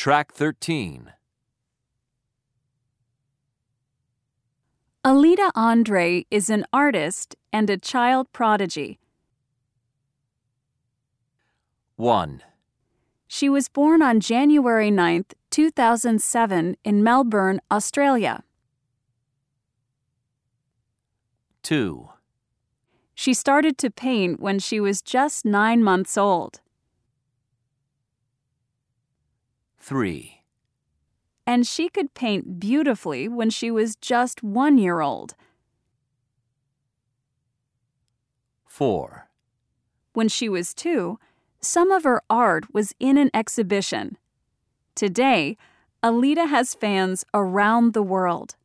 Track 13. Aelita Andre is an artist and a child prodigy. 1, She was born on January 9th, 2007, in Melbourne, Australia. 2, She started to paint when she was just nine months old, 3, and she could paint beautifully when she was just one year old. 4, When she was two, some of her art was in an exhibition. Today, Aelita has fans around the world.